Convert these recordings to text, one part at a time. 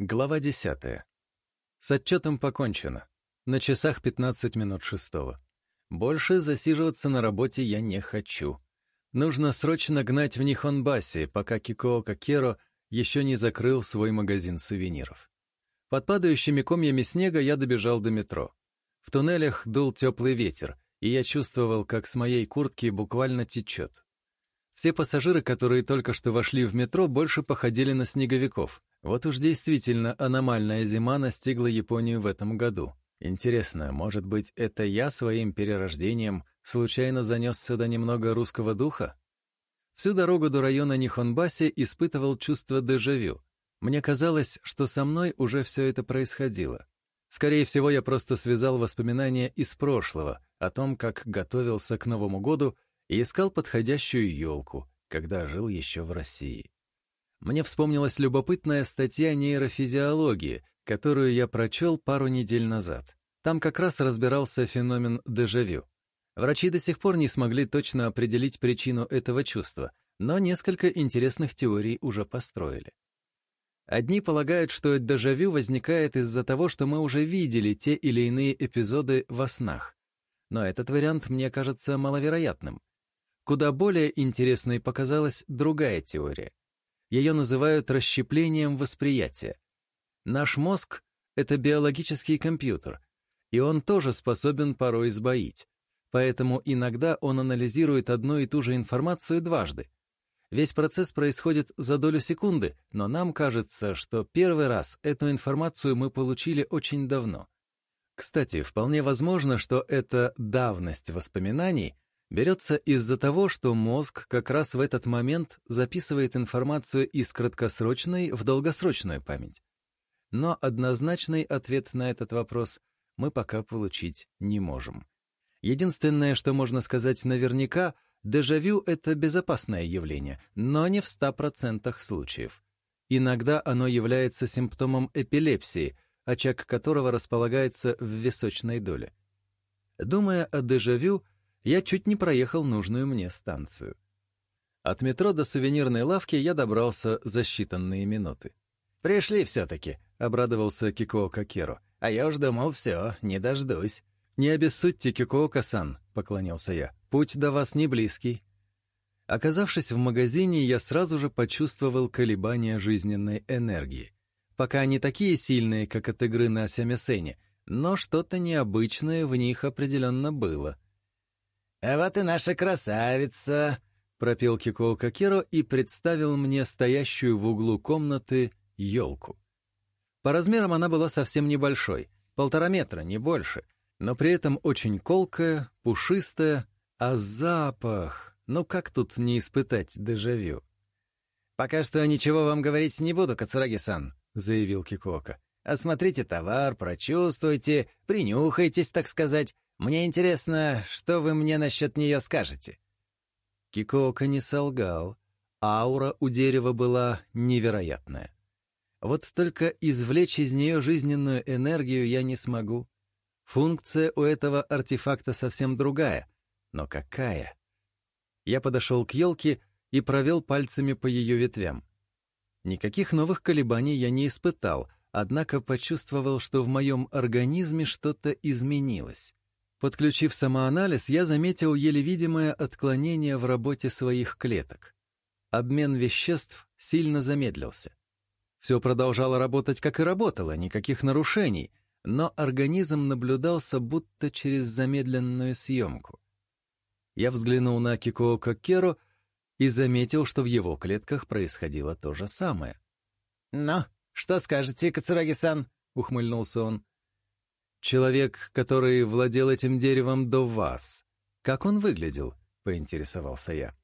Глава 10. С отчетом покончено. На часах 15 минут шестого. Больше засиживаться на работе я не хочу. Нужно срочно гнать в Нихонбасе, пока Кикоо Кокеро еще не закрыл свой магазин сувениров. Под падающими комьями снега я добежал до метро. В туннелях дул теплый ветер, и я чувствовал, как с моей куртки буквально течет. Все пассажиры, которые только что вошли в метро, больше походили на снеговиков — вот уж действительно аномальная зима настигла Японию в этом году. Интересно, может быть, это я своим перерождением случайно занес сюда немного русского духа? Всю дорогу до района Нихонбаси испытывал чувство дежавю. Мне казалось, что со мной уже все это происходило. Скорее всего, я просто связал воспоминания из прошлого о том, как готовился к Новому году и искал подходящую елку, когда жил еще в России. Мне вспомнилась любопытная статья нейрофизиологии, которую я прочел пару недель назад. Там как раз разбирался феномен дежавю. Врачи до сих пор не смогли точно определить причину этого чувства, но несколько интересных теорий уже построили. Одни полагают, что дежавю возникает из-за того, что мы уже видели те или иные эпизоды во снах. Но этот вариант мне кажется маловероятным. Куда более интересной показалась другая теория. Ее называют расщеплением восприятия. Наш мозг — это биологический компьютер, и он тоже способен порой сбоить. Поэтому иногда он анализирует одну и ту же информацию дважды. Весь процесс происходит за долю секунды, но нам кажется, что первый раз эту информацию мы получили очень давно. Кстати, вполне возможно, что эта давность воспоминаний — берется из-за того, что мозг как раз в этот момент записывает информацию из краткосрочной в долгосрочную память. Но однозначный ответ на этот вопрос мы пока получить не можем. Единственное, что можно сказать наверняка, дежавю — это безопасное явление, но не в 100% случаев. Иногда оно является симптомом эпилепсии, очаг которого располагается в височной доле. Думая о дежавю — я чуть не проехал нужную мне станцию. От метро до сувенирной лавки я добрался за считанные минуты. «Пришли все-таки», — обрадовался Кикуо Кокиро. «А я уж думал, все, не дождусь». «Не обессудьте, Кикуо Касан», — поклонился я. «Путь до вас не близкий». Оказавшись в магазине, я сразу же почувствовал колебания жизненной энергии. Пока не такие сильные, как от игры на Сямисене, но что-то необычное в них определенно было — «А вот и наша красавица!» — пропел Кико Кокиро и представил мне стоящую в углу комнаты елку. По размерам она была совсем небольшой, полтора метра, не больше, но при этом очень колкая, пушистая, а запах... Ну как тут не испытать дежавю? «Пока что ничего вам говорить не буду, Кацураги-сан», — заявил Кикока. «Осмотрите товар, прочувствуйте, принюхайтесь, так сказать. Мне интересно, что вы мне насчет нее скажете?» Кикоока не солгал. Аура у дерева была невероятная. Вот только извлечь из нее жизненную энергию я не смогу. Функция у этого артефакта совсем другая. Но какая? Я подошел к елке и провел пальцами по ее ветвям. Никаких новых колебаний я не испытал, однако почувствовал, что в моем организме что-то изменилось. Подключив самоанализ, я заметил еле видимое отклонение в работе своих клеток. Обмен веществ сильно замедлился. Все продолжало работать, как и работало, никаких нарушений, но организм наблюдался будто через замедленную съемку. Я взглянул на Кикоо Кокеру и заметил, что в его клетках происходило то же самое. «Ну, что скажете, Кацураги-сан?» — ухмыльнулся он. «Человек, который владел этим деревом до вас, как он выглядел?» — поинтересовался я.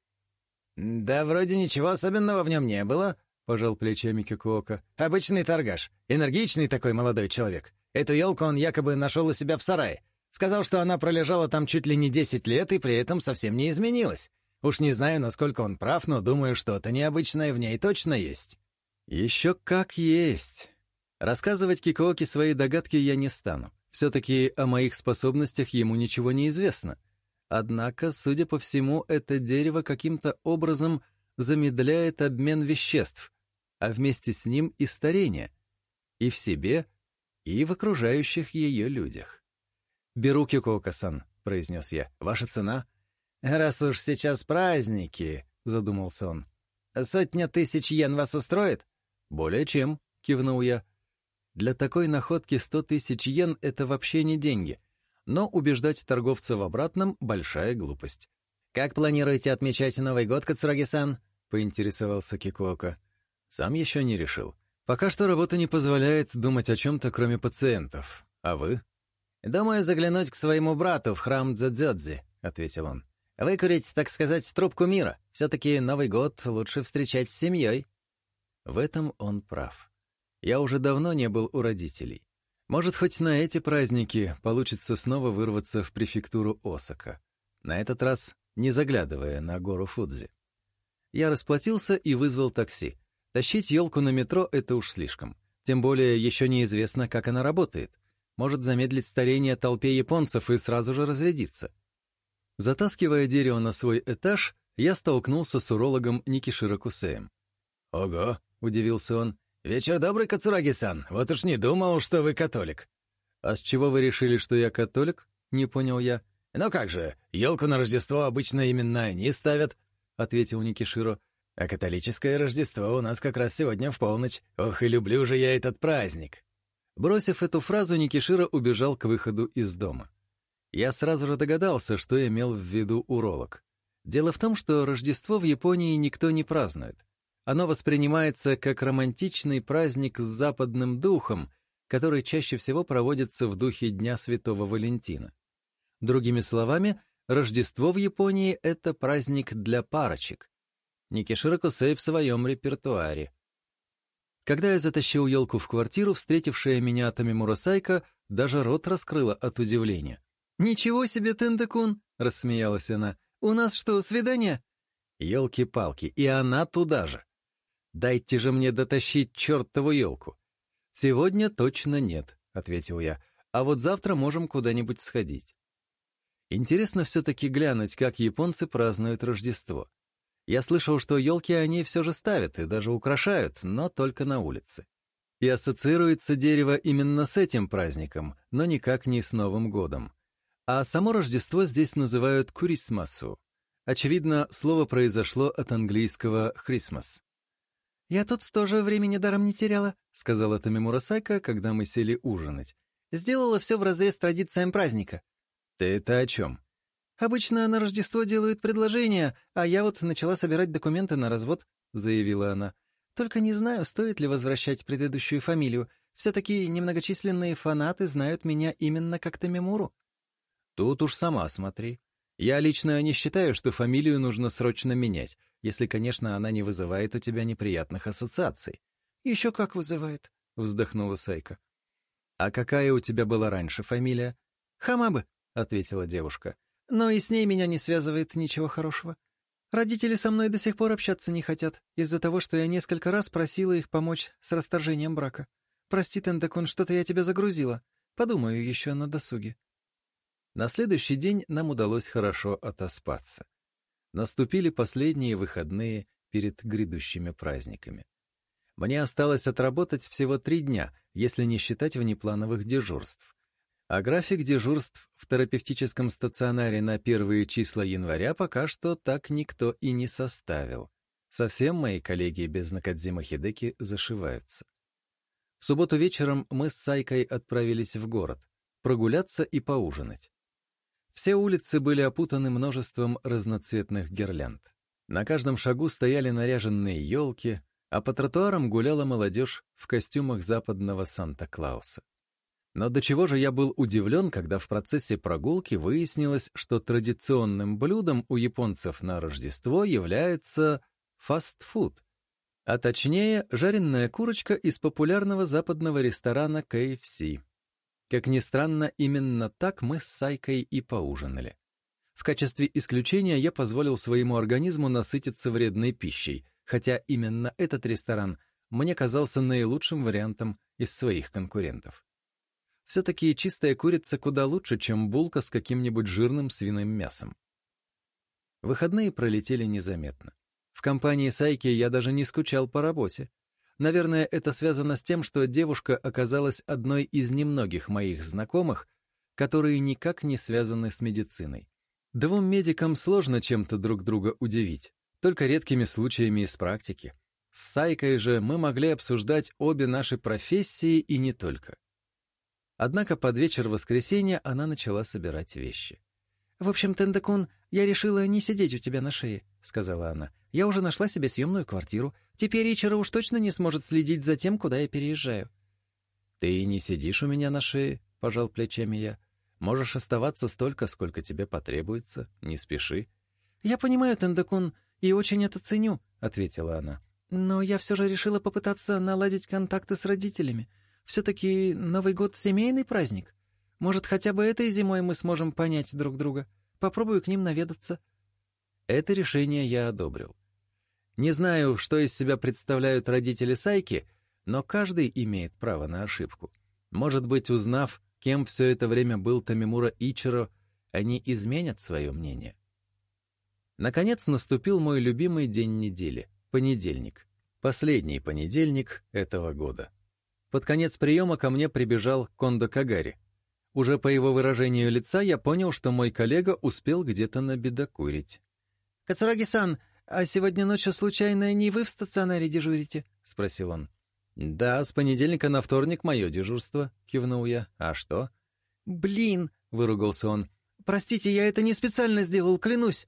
«Да вроде ничего особенного в нем не было», — пожал плечами Кикуока. «Обычный торгаш. Энергичный такой молодой человек. Эту елку он якобы нашел у себя в сарае. Сказал, что она пролежала там чуть ли не десять лет и при этом совсем не изменилась. Уж не знаю, насколько он прав, но думаю, что-то необычное в ней точно есть». «Еще как есть. Рассказывать Кикуоке свои догадки я не стану. Все-таки о моих способностях ему ничего не известно. Однако, судя по всему, это дерево каким-то образом замедляет обмен веществ, а вместе с ним и старение. И в себе, и в окружающих ее людях. «Беру Кикока-сан», — произнес я. «Ваша цена?» «Раз уж сейчас праздники», — задумался он. «Сотня тысяч йен вас устроит?» «Более чем», — кивнул я. Для такой находки 100 тысяч йен — это вообще не деньги. Но убеждать торговца в обратном — большая глупость. «Как планируете отмечать Новый год, Кацураги-сан?» — поинтересовался Кикуоко. «Сам еще не решил. Пока что работа не позволяет думать о чем-то, кроме пациентов. А вы?» «Думаю заглянуть к своему брату в храм Дзюдзюдзи», — ответил он. «Выкурить, так сказать, трубку мира. Все-таки Новый год лучше встречать с семьей». В этом он прав. Я уже давно не был у родителей. Может, хоть на эти праздники получится снова вырваться в префектуру Осака. На этот раз не заглядывая на гору Фудзи. Я расплатился и вызвал такси. Тащить елку на метро — это уж слишком. Тем более еще неизвестно, как она работает. Может замедлить старение толпе японцев и сразу же разрядиться. Затаскивая дерево на свой этаж, я столкнулся с урологом Никиширо Кусеем. «Ага», — удивился он, «Вечер добрый, Кацураги-сан. Вот уж не думал, что вы католик». «А с чего вы решили, что я католик?» — не понял я. «Ну как же, елку на Рождество обычно именно они ставят», — ответил Никиширо. «А католическое Рождество у нас как раз сегодня в полночь. Ох, и люблю же я этот праздник!» Бросив эту фразу, Никиширо убежал к выходу из дома. Я сразу же догадался, что имел в виду уролог. Дело в том, что Рождество в Японии никто не празднует. Оно воспринимается как романтичный праздник с западным духом, который чаще всего проводится в духе Дня Святого Валентина. Другими словами, Рождество в Японии — это праздник для парочек. Никиширо Кусей в своем репертуаре. Когда я затащил елку в квартиру, встретившая меня Тами Мурасайка даже рот раскрыла от удивления. «Ничего себе, Тендакун!» — рассмеялась она. «У нас что, свидание?» Елки-палки, и она туда же. Дайте же мне дотащить чертову елку. Сегодня точно нет, ответил я, а вот завтра можем куда-нибудь сходить. Интересно все-таки глянуть, как японцы празднуют Рождество. Я слышал, что елки они все же ставят и даже украшают, но только на улице. И ассоциируется дерево именно с этим праздником, но никак не с Новым годом. А само Рождество здесь называют Курисмасу. Очевидно, слово произошло от английского «Christmas». «Я тут тоже времени даром не теряла», — сказала Тами Мурасака, когда мы сели ужинать. «Сделала все в вразрез традициям праздника». «Ты это о чем?» «Обычно на Рождество делают предложения, а я вот начала собирать документы на развод», — заявила она. «Только не знаю, стоит ли возвращать предыдущую фамилию. Все-таки немногочисленные фанаты знают меня именно как Тамимуру». «Тут уж сама смотри. Я лично не считаю, что фамилию нужно срочно менять» если, конечно, она не вызывает у тебя неприятных ассоциаций. «Еще как вызывает», — вздохнула Сайка. «А какая у тебя была раньше фамилия?» «Хамабы», — ответила девушка. «Но и с ней меня не связывает ничего хорошего. Родители со мной до сих пор общаться не хотят, из-за того, что я несколько раз просила их помочь с расторжением брака. Прости, Тендакун, что-то я тебя загрузила. Подумаю еще на досуге». На следующий день нам удалось хорошо отоспаться. Наступили последние выходные перед грядущими праздниками. Мне осталось отработать всего три дня, если не считать внеплановых дежурств. А график дежурств в терапевтическом стационаре на первые числа января пока что так никто и не составил. Совсем мои коллеги без Накадзима Хидеки зашиваются. В субботу вечером мы с Сайкой отправились в город, прогуляться и поужинать. Все улицы были опутаны множеством разноцветных гирлянд. На каждом шагу стояли наряженные елки, а по тротуарам гуляла молодежь в костюмах западного Санта-Клауса. Но до чего же я был удивлен, когда в процессе прогулки выяснилось, что традиционным блюдом у японцев на Рождество является фастфуд, а точнее жареная курочка из популярного западного ресторана KFC. Как ни странно, именно так мы с Сайкой и поужинали. В качестве исключения я позволил своему организму насытиться вредной пищей, хотя именно этот ресторан мне казался наилучшим вариантом из своих конкурентов. Все-таки чистая курица куда лучше, чем булка с каким-нибудь жирным свиным мясом. Выходные пролетели незаметно. В компании Сайки я даже не скучал по работе, Наверное, это связано с тем, что девушка оказалась одной из немногих моих знакомых, которые никак не связаны с медициной. Двум медикам сложно чем-то друг друга удивить, только редкими случаями из практики. С Сайкой же мы могли обсуждать обе наши профессии и не только. Однако под вечер воскресенья она начала собирать вещи. «В общем, Тендакун, я решила не сидеть у тебя на шее», — сказала она. «Я уже нашла себе съемную квартиру, Теперь Ичиро уж точно не сможет следить за тем, куда я переезжаю». «Ты и не сидишь у меня на шее», — пожал плечами я. «Можешь оставаться столько, сколько тебе потребуется. Не спеши». «Я понимаю, Тендакун, и очень это ценю», — ответила она. «Но я все же решила попытаться наладить контакты с родителями. Все-таки Новый год — семейный праздник. Может, хотя бы этой зимой мы сможем понять друг друга. Попробую к ним наведаться». Это решение я одобрил. Не знаю, что из себя представляют родители Сайки, но каждый имеет право на ошибку. Может быть, узнав, кем все это время был Тамимура Ичиро, они изменят свое мнение. Наконец наступил мой любимый день недели — понедельник. Последний понедельник этого года. Под конец приема ко мне прибежал Кондо Кагари. Уже по его выражению лица я понял, что мой коллега успел где-то набедокурить. «Кацураги-сан, «А сегодня ночью, случайно, не вы в стационаре дежурите?» — спросил он. «Да, с понедельника на вторник мое дежурство», — кивнул я. «А что?» «Блин!» — выругался он. «Простите, я это не специально сделал, клянусь!»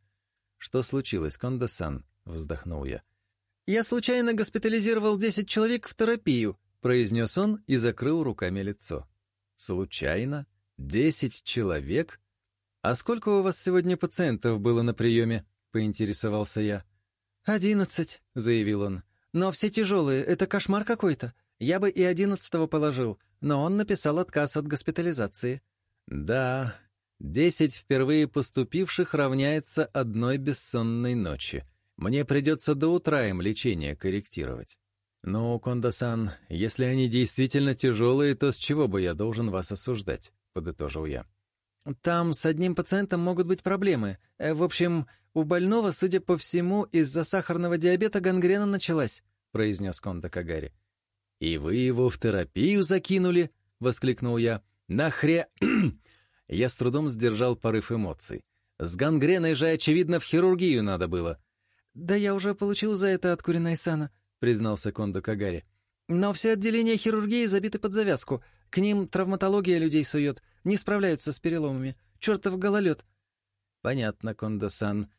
«Что случилось, Кондо-сан?» — вздохнул я. «Я случайно госпитализировал десять человек в терапию», — произнес он и закрыл руками лицо. «Случайно? Десять человек? А сколько у вас сегодня пациентов было на приеме?» — поинтересовался я. «Одиннадцать», — заявил он. «Но все тяжелые, это кошмар какой-то. Я бы и одиннадцатого положил, но он написал отказ от госпитализации». «Да, десять впервые поступивших равняется одной бессонной ночи. Мне придется до утра им лечение корректировать». «Ну, Кондосан, если они действительно тяжелые, то с чего бы я должен вас осуждать?» — подытожил я. «Там с одним пациентом могут быть проблемы. Э, в общем, «У больного, судя по всему, из-за сахарного диабета гангрена началась», — произнес Конда Кагари. «И вы его в терапию закинули?» — воскликнул я. «Нахре...» Я с трудом сдержал порыв эмоций. «С гангреной же, очевидно, в хирургию надо было». «Да я уже получил за это от Куринайсана», — признался Кондо Кагари. «Но все отделения хирургии забиты под завязку. К ним травматология людей сует. Не справляются с переломами. Чертов гололед». «Понятно, Кондо-сан.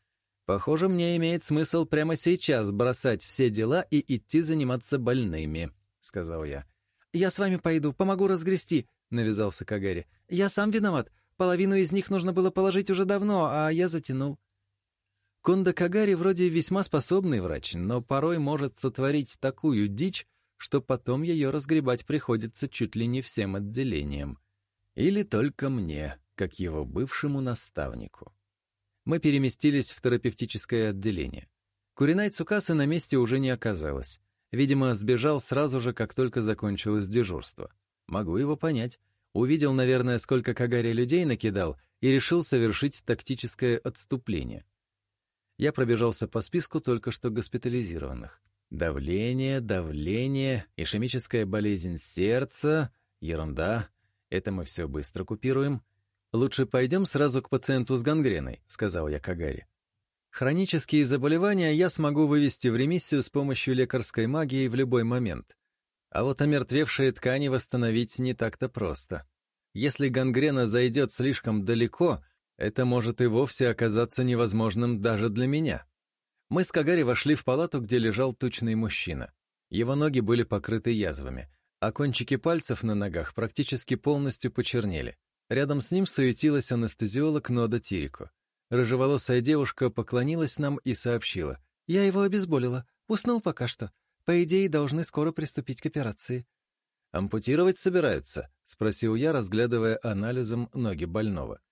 Похоже, мне имеет смысл прямо сейчас бросать все дела и идти заниматься больными», — сказал я. «Я с вами пойду, помогу разгрести», — навязался Кагари. «Я сам виноват. Половину из них нужно было положить уже давно, а я затянул». Кондо Кагари вроде весьма способный врач, но порой может сотворить такую дичь, что потом ее разгребать приходится чуть ли не всем отделением. Или только мне, как его бывшему наставнику мы переместились в терапевтическое отделение. Куриной Цукасы на месте уже не оказалось. Видимо, сбежал сразу же, как только закончилось дежурство. Могу его понять. Увидел, наверное, сколько Кагари людей накидал и решил совершить тактическое отступление. Я пробежался по списку только что госпитализированных. Давление, давление, ишемическая болезнь сердца, ерунда. Это мы все быстро купируем — «Лучше пойдем сразу к пациенту с гангреной», — сказал я Кагари. «Хронические заболевания я смогу вывести в ремиссию с помощью лекарской магии в любой момент. А вот омертвевшие ткани восстановить не так-то просто. Если гангрена зайдет слишком далеко, это может и вовсе оказаться невозможным даже для меня». Мы с Кагари вошли в палату, где лежал тучный мужчина. Его ноги были покрыты язвами, а кончики пальцев на ногах практически полностью почернели — Рядом с ним суетилась анестезиолог Нода Тирико. Рыжеволосая девушка поклонилась нам и сообщила. «Я его обезболила. Уснул пока что. По идее, должны скоро приступить к операции». «Ампутировать собираются?» — спросил я, разглядывая анализом ноги больного.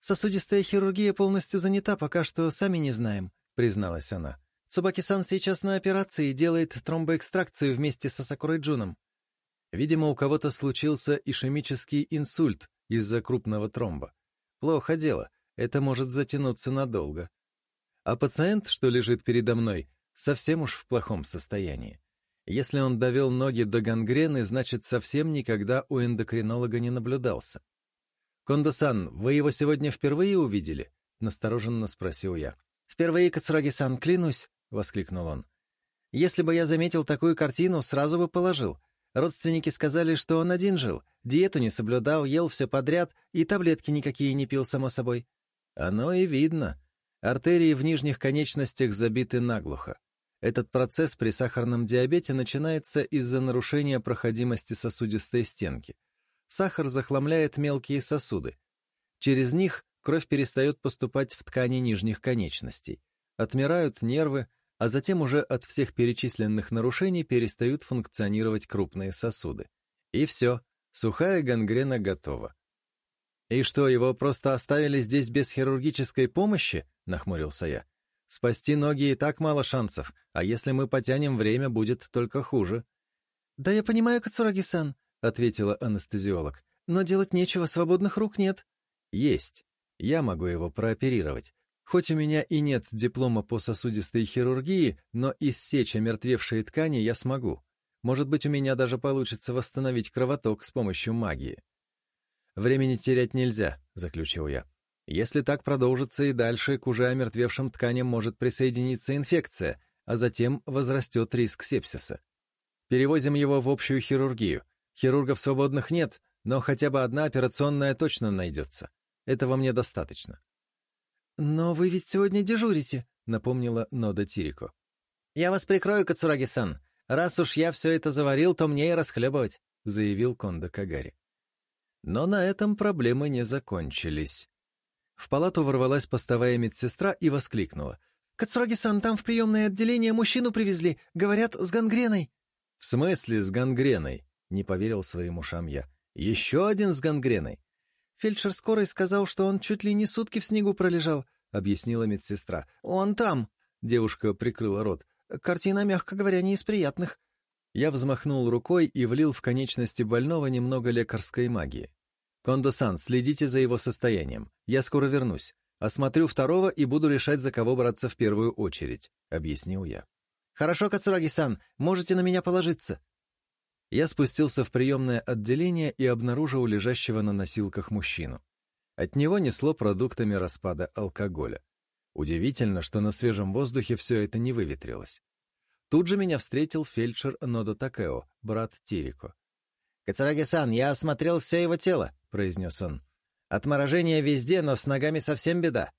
«Сосудистая хирургия полностью занята, пока что сами не знаем», — призналась она. «Цубаки-сан сейчас на операции делает тромбоэкстракцию вместе со Сакурой Джуном». Видимо, у кого-то случился ишемический инсульт, из-за крупного тромба. Плохо дело, это может затянуться надолго. А пациент, что лежит передо мной, совсем уж в плохом состоянии. Если он довел ноги до гангрены, значит, совсем никогда у эндокринолога не наблюдался. «Кондо-сан, вы его сегодня впервые увидели?» — настороженно спросил я. «Впервые, Кацураги-сан, клянусь!» — воскликнул он. «Если бы я заметил такую картину, сразу бы положил. Родственники сказали, что он один жил, диету не соблюдал, ел все подряд и таблетки никакие не пил, само собой. Оно и видно. Артерии в нижних конечностях забиты наглухо. Этот процесс при сахарном диабете начинается из-за нарушения проходимости сосудистой стенки. Сахар захламляет мелкие сосуды. Через них кровь перестает поступать в ткани нижних конечностей. Отмирают нервы, а затем уже от всех перечисленных нарушений перестают функционировать крупные сосуды. И все, сухая гангрена готова. «И что, его просто оставили здесь без хирургической помощи?» — нахмурился я. «Спасти ноги и так мало шансов, а если мы потянем время, будет только хуже». «Да я понимаю, Кацураги-сан», — ответила анестезиолог. «Но делать нечего, свободных рук нет». «Есть. Я могу его прооперировать. Хоть у меня и нет диплома по сосудистой хирургии, но иссечь омертвевшие ткани я смогу. Может быть, у меня даже получится восстановить кровоток с помощью магии. «Времени терять нельзя», — заключил я. «Если так продолжится и дальше, к уже омертвевшим тканям может присоединиться инфекция, а затем возрастет риск сепсиса. Перевозим его в общую хирургию. Хирургов свободных нет, но хотя бы одна операционная точно найдется. Этого мне достаточно». «Но вы ведь сегодня дежурите», — напомнила Нода Тирико. «Я вас прикрою, Кацураги-сан. Раз уж я все это заварил, то мне и расхлебывать», — заявил Кондо Кагари. Но на этом проблемы не закончились. В палату ворвалась постовая медсестра и воскликнула. «Кацураги-сан, там в приемное отделение мужчину привезли. Говорят, с гангреной». «В смысле с гангреной?» — не поверил своим ушам я. «Еще один с гангреной». Фельдшер скорой сказал, что он чуть ли не сутки в снегу пролежал объяснила медсестра. «Он там!» — девушка прикрыла рот. «Картина, мягко говоря, не из приятных». Я взмахнул рукой и влил в конечности больного немного лекарской магии. «Кондо-сан, следите за его состоянием. Я скоро вернусь. Осмотрю второго и буду решать, за кого браться в первую очередь», — объяснил я. «Хорошо, Кацураги-сан, можете на меня положиться». Я спустился в приемное отделение и обнаружил лежащего на носилках мужчину. От него несло продуктами распада алкоголя. Удивительно, что на свежем воздухе все это не выветрилось. Тут же меня встретил фельдшер Нодо Такео, брат Тирико. «Кацараги-сан, я осмотрел все его тело», — произнес он. «Отморожение везде, но с ногами совсем беда».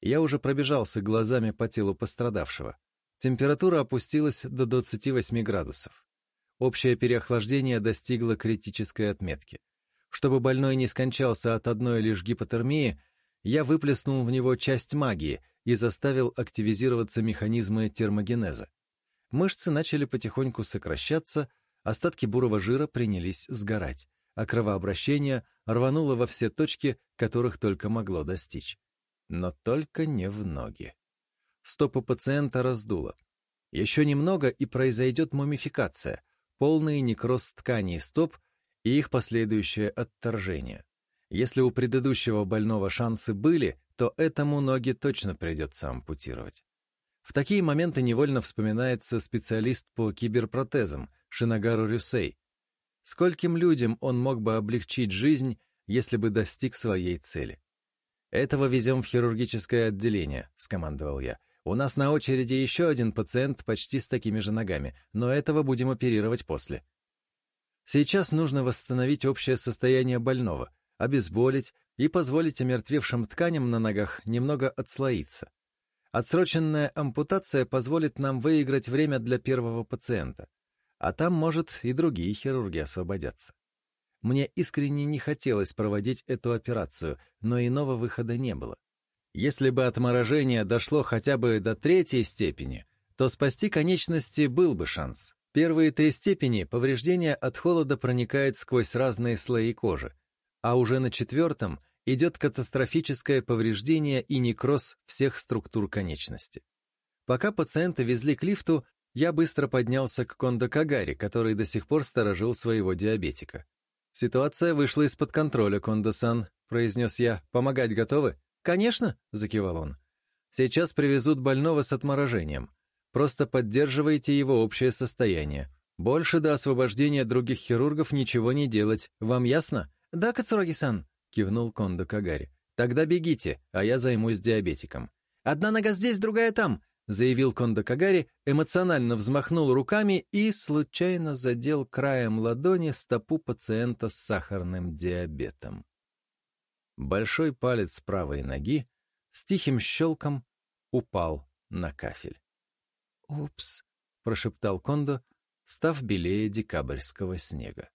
Я уже пробежался глазами по телу пострадавшего. Температура опустилась до 28 градусов. Общее переохлаждение достигло критической отметки. Чтобы больной не скончался от одной лишь гипотермии, я выплеснул в него часть магии и заставил активизироваться механизмы термогенеза. Мышцы начали потихоньку сокращаться, остатки бурого жира принялись сгорать, а кровообращение рвануло во все точки, которых только могло достичь. Но только не в ноги. Стопы пациента раздуло. Еще немного, и произойдет мумификация, полный некроз тканей стоп — и их последующее отторжение. Если у предыдущего больного шансы были, то этому ноги точно придется ампутировать. В такие моменты невольно вспоминается специалист по киберпротезам Шинагару Рюсей. Скольким людям он мог бы облегчить жизнь, если бы достиг своей цели? «Этого везем в хирургическое отделение», — скомандовал я. «У нас на очереди еще один пациент почти с такими же ногами, но этого будем оперировать после». Сейчас нужно восстановить общее состояние больного, обезболить и позволить омертвевшим тканям на ногах немного отслоиться. Отсроченная ампутация позволит нам выиграть время для первого пациента, а там, может, и другие хирурги освободятся. Мне искренне не хотелось проводить эту операцию, но иного выхода не было. Если бы отморожение дошло хотя бы до третьей степени, то спасти конечности был бы шанс. Первые три степени повреждения от холода проникает сквозь разные слои кожи, а уже на четвертом идет катастрофическое повреждение и некроз всех структур конечности. Пока пациента везли к лифту, я быстро поднялся к Кондо Кагари, который до сих пор сторожил своего диабетика. «Ситуация вышла из-под контроля, Кондо-сан», — произнес я. «Помогать готовы?» «Конечно», — закивал он. «Сейчас привезут больного с отморожением. Просто поддерживайте его общее состояние. Больше до освобождения других хирургов ничего не делать. Вам ясно? Да, Кацураги-сан, кивнул Кондо Кагари. Тогда бегите, а я займусь диабетиком. Одна нога здесь, другая там, заявил Кондо Кагари, эмоционально взмахнул руками и случайно задел краем ладони стопу пациента с сахарным диабетом. Большой палец правой ноги с тихим щелком упал на кафель. «Упс», — прошептал Кондо, став белее декабрьского снега.